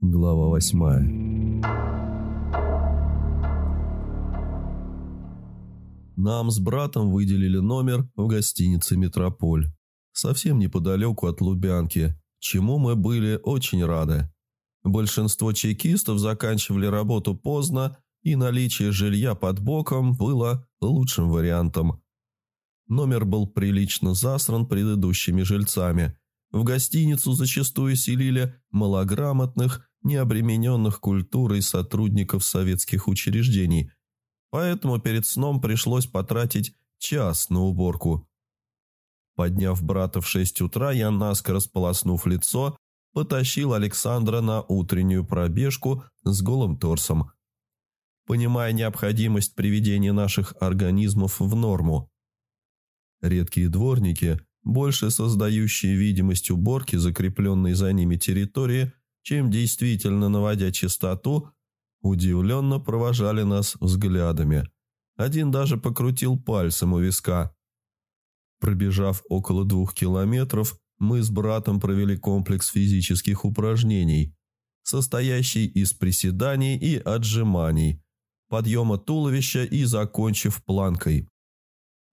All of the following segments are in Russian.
Глава восьмая. Нам с братом выделили номер в гостинице «Метрополь», совсем неподалеку от Лубянки, чему мы были очень рады. Большинство чекистов заканчивали работу поздно, и наличие жилья под боком было лучшим вариантом. Номер был прилично засран предыдущими жильцами. В гостиницу зачастую селили малограмотных, необремененных культурой сотрудников советских учреждений, поэтому перед сном пришлось потратить час на уборку. Подняв брата в шесть утра, я, наскоро сполоснув лицо, потащил Александра на утреннюю пробежку с голым торсом. Понимая необходимость приведения наших организмов в норму. Редкие дворники, больше создающие видимость уборки, закрепленной за ними территории, чем действительно наводя чистоту, удивленно провожали нас взглядами. Один даже покрутил пальцем у виска. Пробежав около двух километров, мы с братом провели комплекс физических упражнений, состоящий из приседаний и отжиманий, подъема туловища и закончив планкой.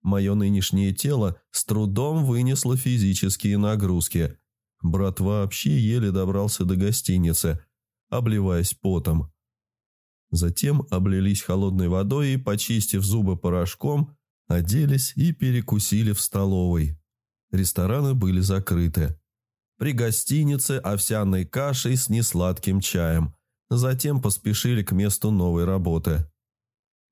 Мое нынешнее тело с трудом вынесло физические нагрузки – Брат вообще еле добрался до гостиницы, обливаясь потом. Затем облились холодной водой и, почистив зубы порошком, оделись и перекусили в столовой. Рестораны были закрыты. При гостинице овсяной кашей с несладким чаем. Затем поспешили к месту новой работы.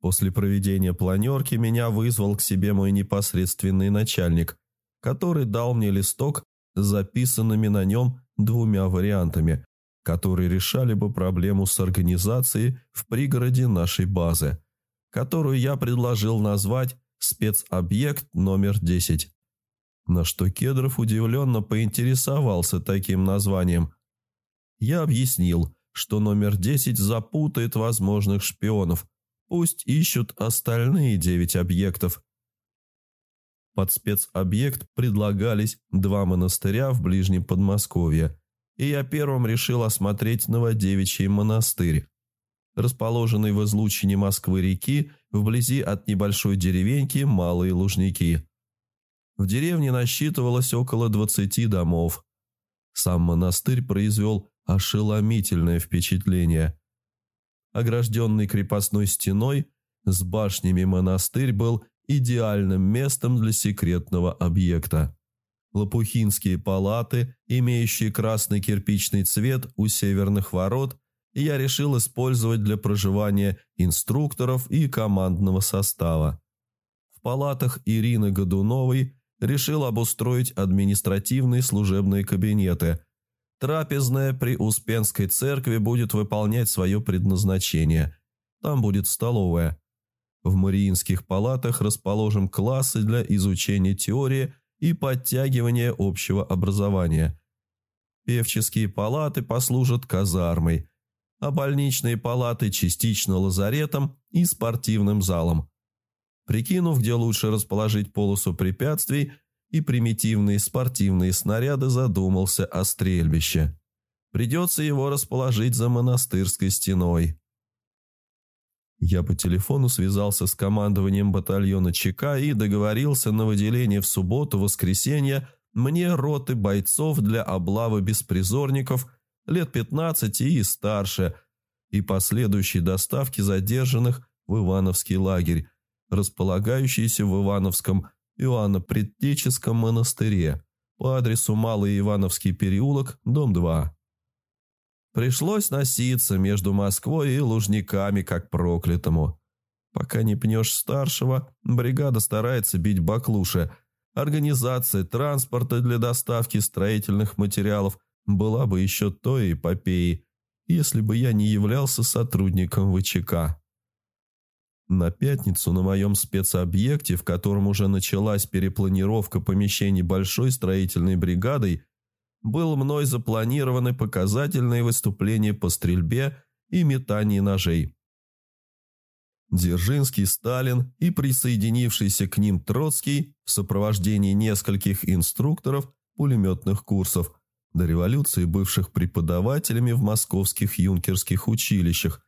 После проведения планерки меня вызвал к себе мой непосредственный начальник, который дал мне листок записанными на нем двумя вариантами, которые решали бы проблему с организацией в пригороде нашей базы, которую я предложил назвать «Спецобъект номер 10». На что Кедров удивленно поинтересовался таким названием. Я объяснил, что номер 10 запутает возможных шпионов, пусть ищут остальные девять объектов – под спецобъект предлагались два монастыря в ближнем Подмосковье, и я первым решил осмотреть Новодевичий монастырь, расположенный в излучине Москвы-реки вблизи от небольшой деревеньки Малые Лужники. В деревне насчитывалось около 20 домов. Сам монастырь произвел ошеломительное впечатление. Огражденный крепостной стеной, с башнями монастырь был идеальным местом для секретного объекта. Лопухинские палаты, имеющие красный кирпичный цвет у северных ворот, я решил использовать для проживания инструкторов и командного состава. В палатах Ирины Годуновой решил обустроить административные служебные кабинеты. Трапезная при Успенской церкви будет выполнять свое предназначение. Там будет столовая – в Мариинских палатах расположим классы для изучения теории и подтягивания общего образования. Певческие палаты послужат казармой, а больничные палаты частично лазаретом и спортивным залом. Прикинув, где лучше расположить полосу препятствий и примитивные спортивные снаряды, задумался о стрельбище. Придется его расположить за монастырской стеной. Я по телефону связался с командованием батальона ЧК и договорился на выделение в субботу-воскресенье мне роты бойцов для облавы беспризорников лет 15 и старше и последующей доставки задержанных в Ивановский лагерь, располагающийся в Ивановском Иоанно-Предтеческом монастыре по адресу Малый Ивановский переулок, дом 2. Пришлось носиться между Москвой и Лужниками, как проклятому. Пока не пнешь старшего, бригада старается бить баклуши. Организация транспорта для доставки строительных материалов была бы еще той эпопеей, если бы я не являлся сотрудником ВЧК. На пятницу на моем спецобъекте, в котором уже началась перепланировка помещений большой строительной бригадой, был мной запланированы показательные выступления по стрельбе и метании ножей. Дзержинский, Сталин и присоединившийся к ним Троцкий в сопровождении нескольких инструкторов пулеметных курсов до революции бывших преподавателями в московских юнкерских училищах.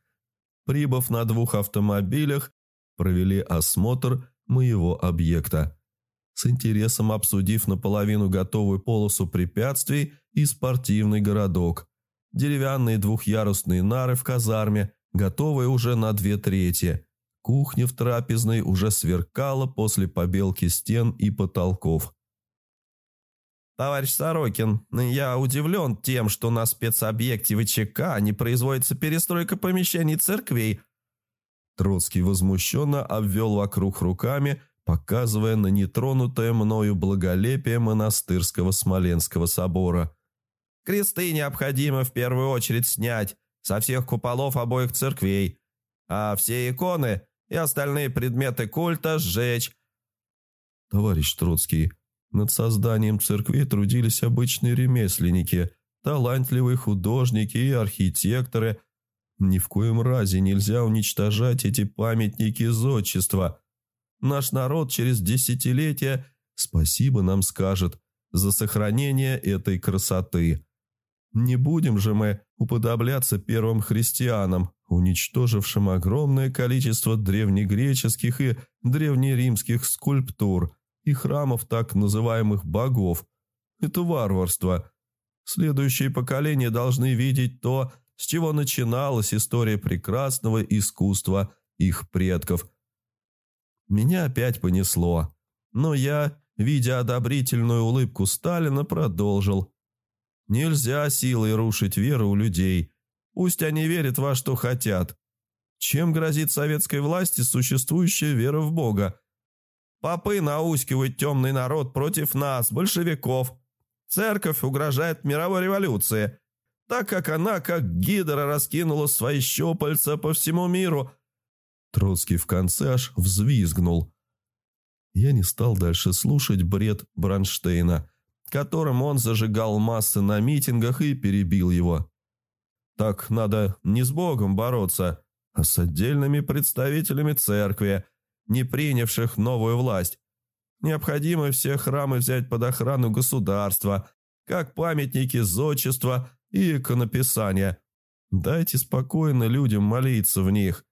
Прибыв на двух автомобилях, провели осмотр моего объекта. С интересом обсудив наполовину готовую полосу препятствий и спортивный городок. Деревянные двухъярусные нары в казарме, готовые уже на две трети. Кухня в трапезной уже сверкала после побелки стен и потолков. «Товарищ Сорокин, я удивлен тем, что на спецобъекте ВЧК не производится перестройка помещений церквей». Троцкий возмущенно обвел вокруг руками, показывая на нетронутое мною благолепие монастырского Смоленского собора. «Кресты необходимо в первую очередь снять со всех куполов обоих церквей, а все иконы и остальные предметы культа сжечь». «Товарищ Троцкий, над созданием церкви трудились обычные ремесленники, талантливые художники и архитекторы. Ни в коем разе нельзя уничтожать эти памятники зодчества. Наш народ через десятилетия спасибо нам скажет за сохранение этой красоты. Не будем же мы уподобляться первым христианам, уничтожившим огромное количество древнегреческих и древнеримских скульптур – и храмов так называемых богов. Это варварство. Следующие поколения должны видеть то, с чего начиналась история прекрасного искусства их предков. Меня опять понесло, но я, видя одобрительную улыбку Сталина, продолжил. Нельзя силой рушить веру у людей. Пусть они верят во что хотят. Чем грозит советской власти существующая вера в Бога? Попы наускивают темный народ против нас, большевиков. Церковь угрожает мировой революции, так как она, как гидра, раскинула свои щупальца по всему миру. Троцкий в конце аж взвизгнул. Я не стал дальше слушать бред Бронштейна, которым он зажигал массы на митингах и перебил его. Так надо не с Богом бороться, а с отдельными представителями церкви – не принявших новую власть. Необходимо все храмы взять под охрану государства, как памятники зодчества и иконописания. Дайте спокойно людям молиться в них.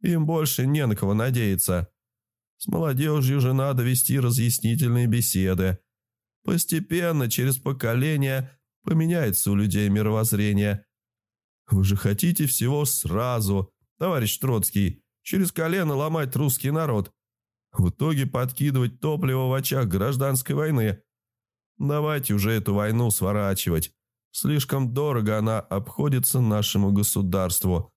Им больше не на кого надеяться. С молодежью же надо вести разъяснительные беседы. Постепенно, через поколения, поменяется у людей мировоззрение. Вы же хотите всего сразу, товарищ Троцкий через колено ломать русский народ. В итоге подкидывать топливо в очах гражданской войны. Давайте уже эту войну сворачивать. Слишком дорого она обходится нашему государству.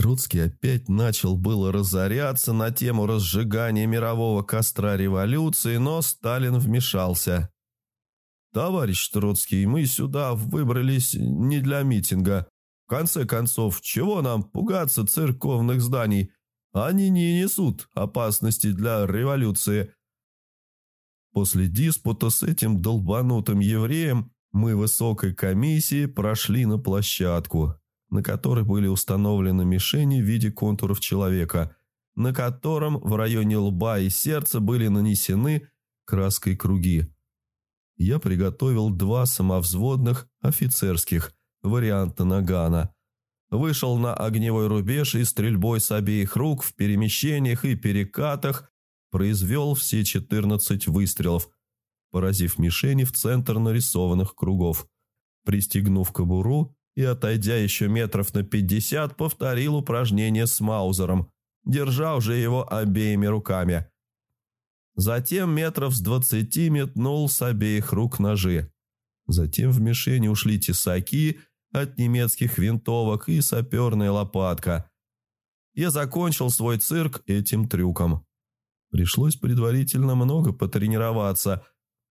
Троцкий опять начал было разоряться на тему разжигания мирового костра революции, но Сталин вмешался. «Товарищ Троцкий, мы сюда выбрались не для митинга конце концов, чего нам пугаться церковных зданий? Они не несут опасности для революции. После диспута с этим долбанутым евреем мы высокой комиссии прошли на площадку, на которой были установлены мишени в виде контуров человека, на котором в районе лба и сердца были нанесены краской круги. Я приготовил два самовзводных офицерских – варианта нагана. Вышел на огневой рубеж и стрельбой с обеих рук в перемещениях и перекатах произвел все 14 выстрелов, поразив мишени в центр нарисованных кругов. Пристегнув кобуру и отойдя еще метров на 50, повторил упражнение с Маузером, держа уже его обеими руками. Затем метров с двадцати метнул с обеих рук ножи. Затем в мишени ушли тесаки от немецких винтовок и саперная лопатка. Я закончил свой цирк этим трюком. Пришлось предварительно много потренироваться.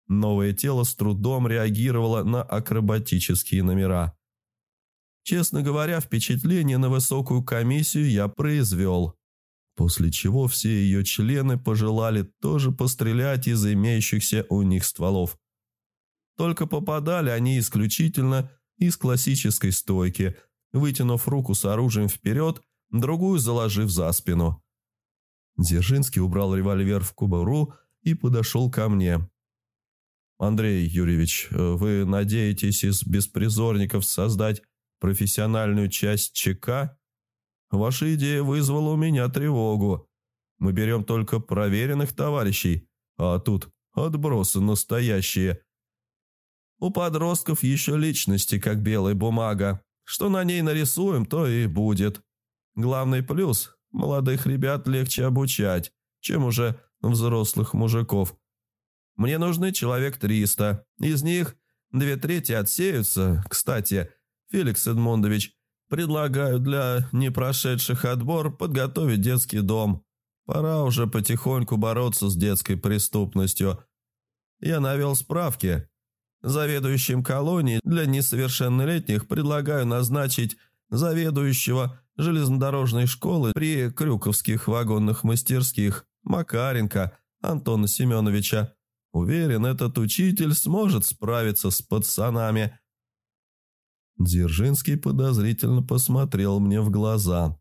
Новое тело с трудом реагировало на акробатические номера. Честно говоря, впечатление на высокую комиссию я произвел. После чего все ее члены пожелали тоже пострелять из имеющихся у них стволов. Только попадали они исключительно из классической стойки, вытянув руку с оружием вперед, другую заложив за спину. Дзержинский убрал револьвер в кобуру и подошел ко мне. Андрей Юрьевич, вы надеетесь из беспризорников создать профессиональную часть ЧК? Ваша идея вызвала у меня тревогу. Мы берем только проверенных товарищей, а тут отбросы настоящие. У подростков еще личности, как белая бумага. Что на ней нарисуем, то и будет. Главный плюс – молодых ребят легче обучать, чем уже взрослых мужиков. Мне нужны человек триста. Из них две трети отсеются. Кстати, Феликс Эдмондович, предлагаю для непрошедших отбор подготовить детский дом. Пора уже потихоньку бороться с детской преступностью. Я навел справки. Заведующим колонией для несовершеннолетних предлагаю назначить заведующего железнодорожной школы при Крюковских вагонных мастерских Макаренко Антона Семеновича. Уверен, этот учитель сможет справиться с пацанами. Дзержинский подозрительно посмотрел мне в глаза.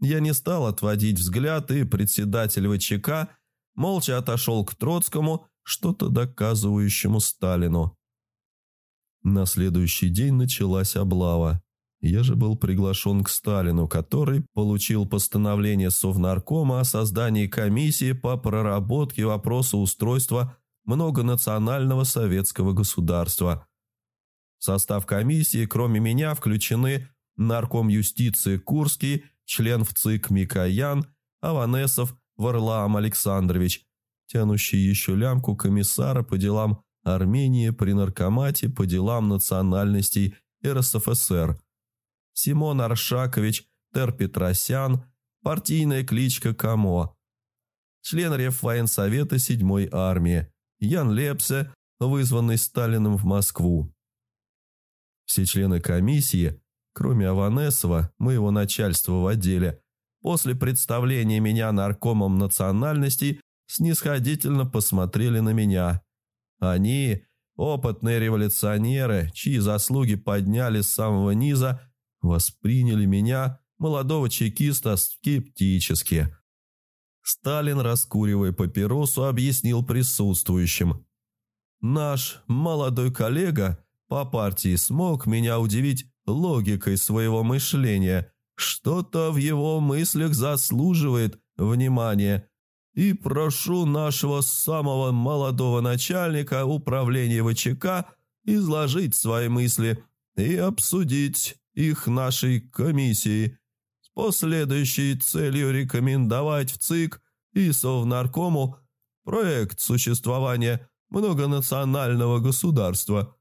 Я не стал отводить взгляд, и председатель ВЧК молча отошел к Троцкому, что-то доказывающему Сталину. На следующий день началась облава. Я же был приглашен к Сталину, который получил постановление Совнаркома о создании комиссии по проработке вопроса устройства многонационального советского государства. В состав комиссии, кроме меня, включены нарком юстиции Курский, член ВЦИК Микоян, Аванесов Варлаам Александрович, тянущий еще лямку комиссара по делам Армении при наркомате по делам национальностей РСФСР, Симон Аршакович Терпетросян, партийная кличка Камо, член Реввоенсовета 7-й армии, Ян Лепсе, вызванный Сталиным в Москву. Все члены комиссии, кроме Аванесова, моего начальства в отделе, после представления меня наркомом национальностей, снисходительно посмотрели на меня. Они, опытные революционеры, чьи заслуги подняли с самого низа, восприняли меня, молодого чекиста, скептически – Сталин, раскуривая папиросу, объяснил присутствующим. «Наш молодой коллега по партии смог меня удивить логикой своего мышления. Что-то в его мыслях заслуживает внимания. И прошу нашего самого молодого начальника управления ВЧК изложить свои мысли и обсудить их нашей комиссии последующей целью рекомендовать в ЦИК и Совнаркому проект существования многонационального государства.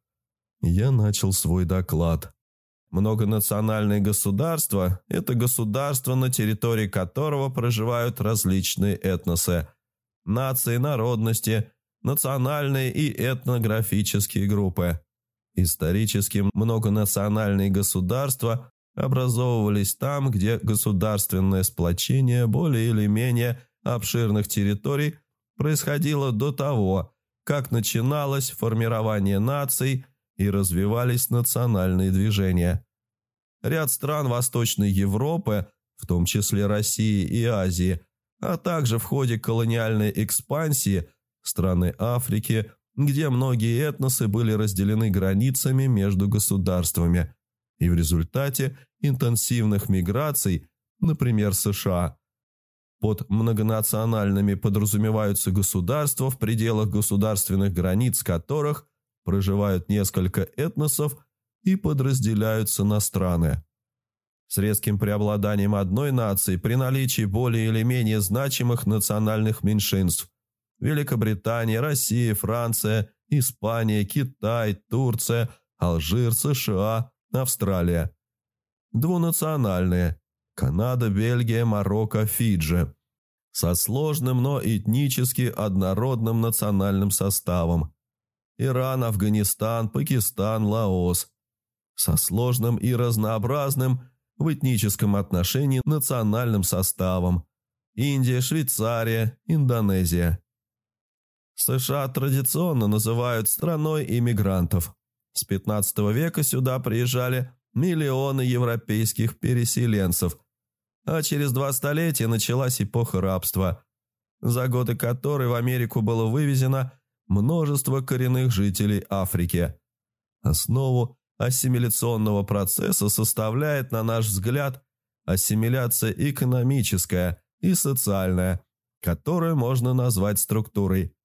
Я начал свой доклад. Многонациональное государство – это государство, на территории которого проживают различные этносы, нации, народности, национальные и этнографические группы. Исторически многонациональные государства образовывались там, где государственное сплочение более или менее обширных территорий происходило до того, как начиналось формирование наций и развивались национальные движения. Ряд стран Восточной Европы, в том числе России и Азии, а также в ходе колониальной экспансии страны Африки, где многие этносы были разделены границами между государствами – и в результате интенсивных миграций, например, США. Под многонациональными подразумеваются государства, в пределах государственных границ которых проживают несколько этносов и подразделяются на страны. С резким преобладанием одной нации при наличии более или менее значимых национальных меньшинств – Великобритания, Россия, Франция, Испания, Китай, Турция, Алжир, США, Австралия. Двунациональные. Канада, Бельгия, Марокко, Фиджи. Со сложным, но этнически однородным национальным составом. Иран, Афганистан, Пакистан, Лаос. Со сложным и разнообразным в этническом отношении национальным составом. Индия, Швейцария, Индонезия. США традиционно называют страной иммигрантов. С 15 века сюда приезжали миллионы европейских переселенцев, а через два столетия началась эпоха рабства, за годы которой в Америку было вывезено множество коренных жителей Африки. Основу ассимиляционного процесса составляет, на наш взгляд, ассимиляция экономическая и социальная, которую можно назвать структурой.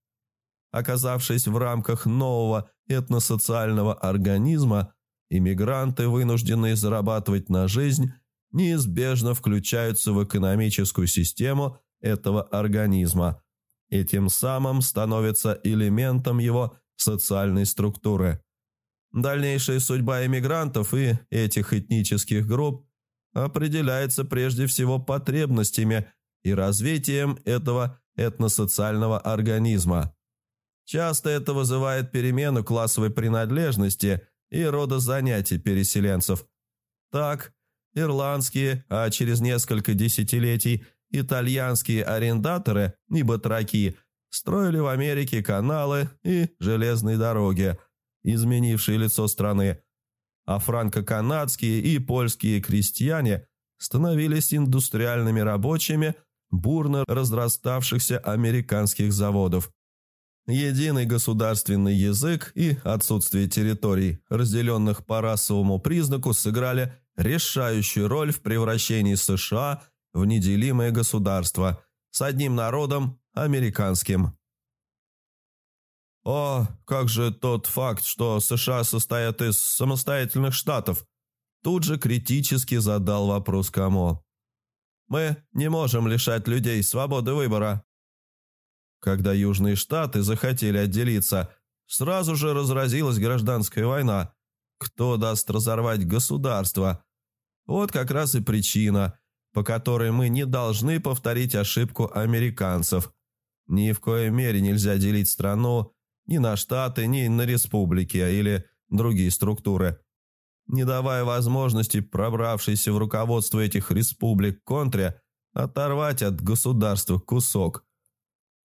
Оказавшись в рамках нового этносоциального организма, иммигранты, вынужденные зарабатывать на жизнь, неизбежно включаются в экономическую систему этого организма и тем самым становятся элементом его социальной структуры. Дальнейшая судьба иммигрантов и этих этнических групп определяется прежде всего потребностями и развитием этого этносоциального организма. Часто это вызывает перемену классовой принадлежности и рода занятий переселенцев. Так, ирландские, а через несколько десятилетий итальянские арендаторы и батраки строили в Америке каналы и железные дороги, изменившие лицо страны, а франко-канадские и польские крестьяне становились индустриальными рабочими бурно разраставшихся американских заводов. Единый государственный язык и отсутствие территорий, разделенных по расовому признаку, сыграли решающую роль в превращении США в неделимое государство с одним народом – американским. О, как же тот факт, что США состоят из самостоятельных штатов, тут же критически задал вопрос Камо. Мы не можем лишать людей свободы выбора. Когда Южные Штаты захотели отделиться, сразу же разразилась гражданская война. Кто даст разорвать государство? Вот как раз и причина, по которой мы не должны повторить ошибку американцев. Ни в коей мере нельзя делить страну ни на штаты, ни на республики или другие структуры. Не давая возможности пробравшейся в руководство этих республик контре оторвать от государства кусок.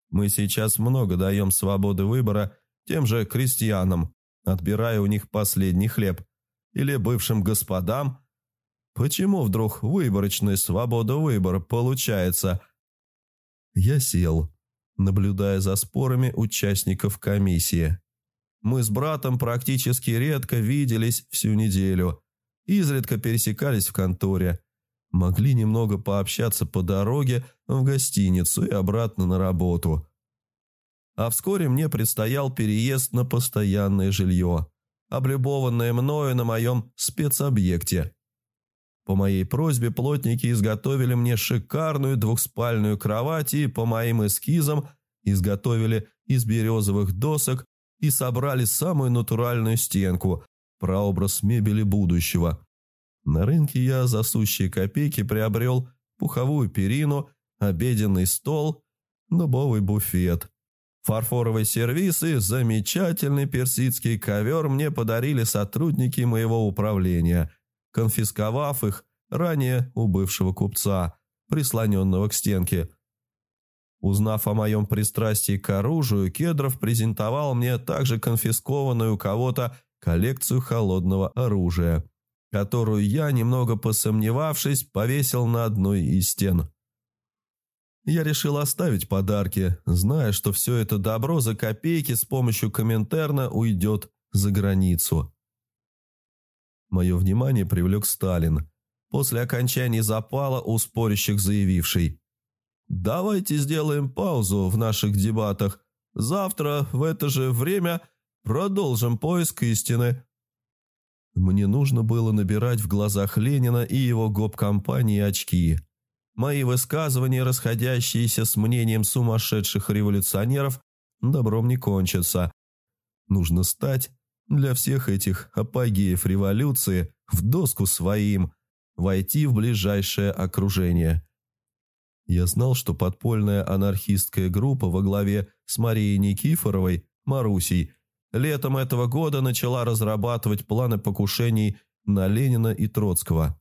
Мы сейчас много даем свободы выбора тем же крестьянам, отбирая у них последний хлеб, или бывшим господам. Почему вдруг выборочная свобода выбора получается? Я сел, наблюдая за спорами участников комиссии. Мы с братом практически редко виделись всю неделю, изредка пересекались в конторе, могли немного пообщаться по дороге в гостиницу и обратно на работу. А вскоре мне предстоял переезд на постоянное жилье, облюбованное мною на моем спецобъекте. По моей просьбе плотники изготовили мне шикарную двухспальную кровать и по моим эскизам изготовили из березовых досок и собрали самую натуральную стенку, прообраз мебели будущего. На рынке я за сущие копейки приобрел пуховую перину, обеденный стол, дубовый буфет. Фарфоровый сервиз и замечательный персидский ковер мне подарили сотрудники моего управления, конфисковав их ранее у бывшего купца, прислоненного к стенке. Узнав о моем пристрастии к оружию, Кедров презентовал мне также конфискованную у кого-то коллекцию холодного оружия – которую я, немного посомневавшись, повесил на одной из стен. Я решил оставить подарки, зная, что все это добро за копейки с помощью Коминтерна уйдет за границу. Мое внимание привлек Сталин, после окончания запала у спорящих заявивший «Давайте сделаем паузу в наших дебатах. Завтра в это же время продолжим поиск истины». Мне нужно было набирать в глазах Ленина и его гоп-компании очки. Мои высказывания, расходящиеся с мнением сумасшедших революционеров, добром не кончатся. Нужно стать для всех этих апогеев революции в доску своим, войти в ближайшее окружение. Я знал, что подпольная анархистская группа во главе с Марией Никифоровой, Марусей, летом этого года начала разрабатывать планы покушений на Ленина и Троцкого.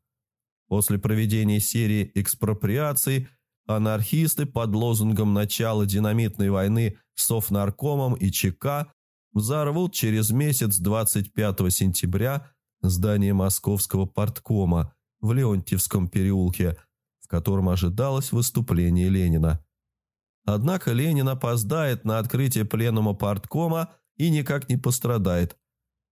После проведения серии экспроприаций анархисты под лозунгом начала динамитной войны с Совнаркомом и ЧК взорвут через месяц 25 сентября здание Московского порткома в Леонтьевском переулке, в котором ожидалось выступление Ленина. Однако Ленин опоздает на открытие пленума парткома и никак не пострадает.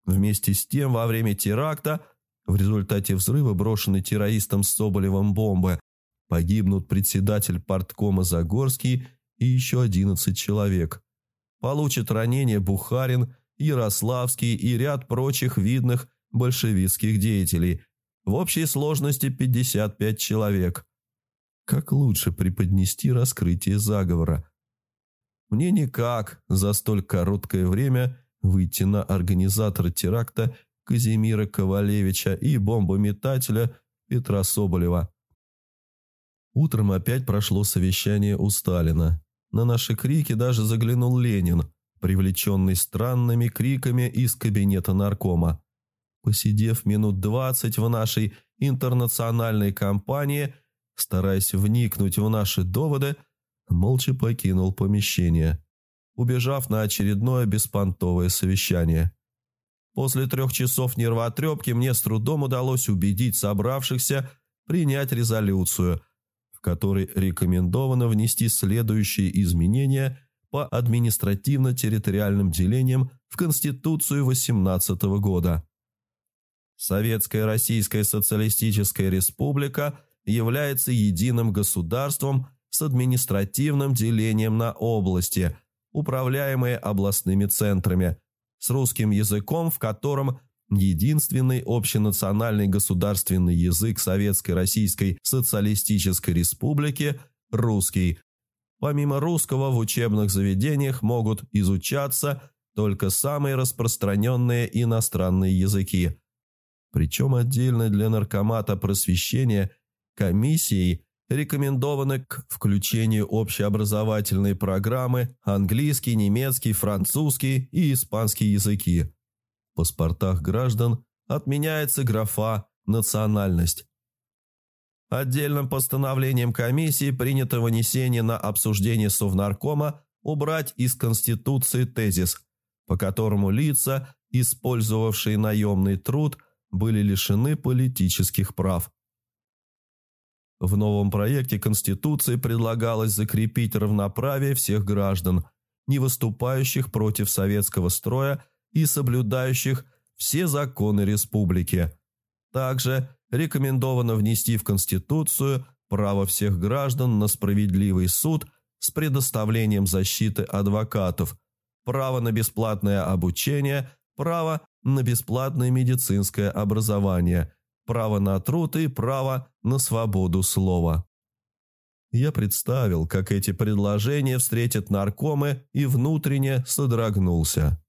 Вместе с тем, во время теракта, в результате взрыва, брошенной террористом Соболевым бомбы, погибнут председатель парткома Загорский и еще 11 человек. Получат ранения Бухарин, Ярославский и ряд прочих видных большевистских деятелей. В общей сложности 55 человек. Как лучше преподнести раскрытие заговора? Мне никак за столь короткое время выйти на организатора теракта Казимира Ковалевича и бомбометателя Петра Соболева. Утром опять прошло совещание у Сталина. На наши крики даже заглянул Ленин, привлеченный странными криками из кабинета наркома. Посидев минут двадцать в нашей интернациональной компании, стараясь вникнуть в наши доводы, молча покинул помещение, убежав на очередное беспонтовое совещание. После трех часов нервотрепки мне с трудом удалось убедить собравшихся принять резолюцию – которой рекомендовано внести следующие изменения по административно-территориальным делениям в Конституцию 18 года. Советская Российская Социалистическая Республика является единым государством с административным делением на области, управляемые областными центрами, с русским языком, в котором единственный общенациональный государственный язык Советской Российской Социалистической Республики – русский. Помимо русского в учебных заведениях могут изучаться только самые распространенные иностранные языки. Причем отдельно для наркомата просвещения комиссией рекомендованы к включению общеобразовательной программы английский, немецкий, французский и испанский языки – паспортах граждан отменяется графа «национальность». Отдельным постановлением комиссии принято вынесение на обсуждение Совнаркома убрать из Конституции тезис, по которому лица, использовавшие наемный труд, были лишены политических прав. В новом проекте Конституции предлагалось закрепить равноправие всех граждан, не выступающих против советского строя и соблюдающих все законы республики. Также рекомендовано внести в Конституцию право всех граждан на справедливый суд с предоставлением защиты адвокатов, право на бесплатное обучение, право на бесплатное медицинское образование, право на труд и право на свободу слова. Я представил, как эти предложения встретят наркомы и внутренне содрогнулся.